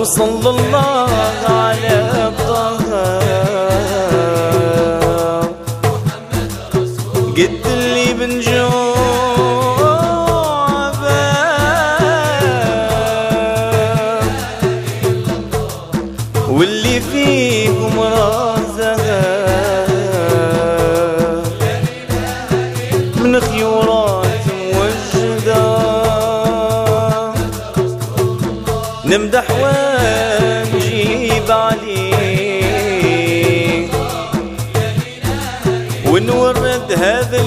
وصلى الله على طه نمدح ونجيب عليه ونورد هذا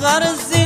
devagarzinho. Assim.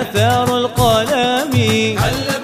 آثار القلم.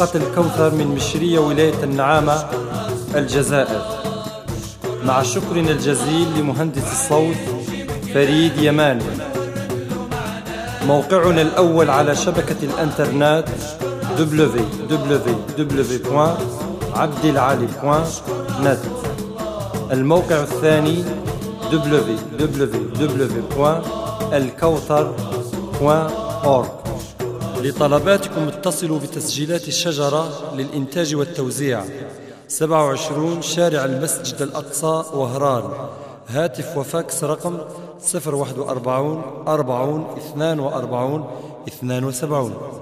منطقة الكوثر من مشرية ولاية النعامة الجزائر. مع شكرنا الجزيل لمهندس الصوت فريد يماني موقعنا الأول على شبكة الإنترنت www.abdelali.net الموقع الثاني www.elkawthar.org لطلباتكم اتصلوا بتسجيلات الشجرة للإنتاج والتوزيع. 27 شارع المسجد الأقصى وهران. هاتف وفاكس رقم 041 40 42 72